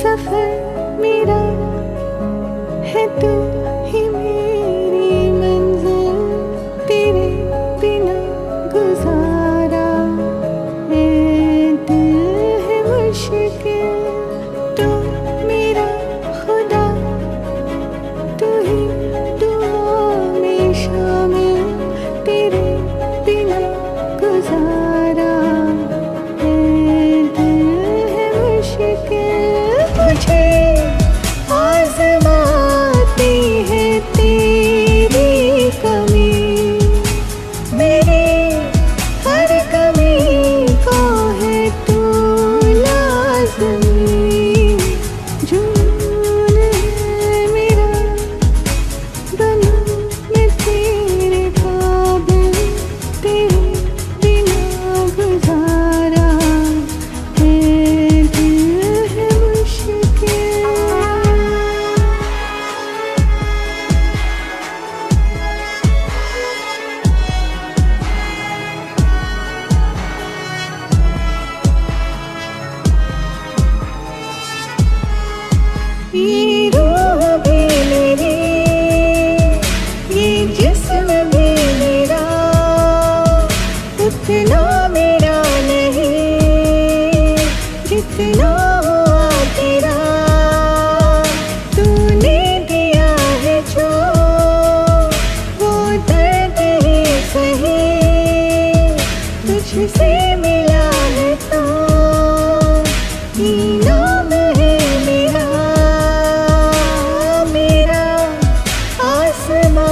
सफ़र मेरा है तू ही मेरी मंजिल। तेरे बिना गुजार ये जिसम में मेरे। ये मेरा उतना में Sema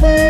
Bye.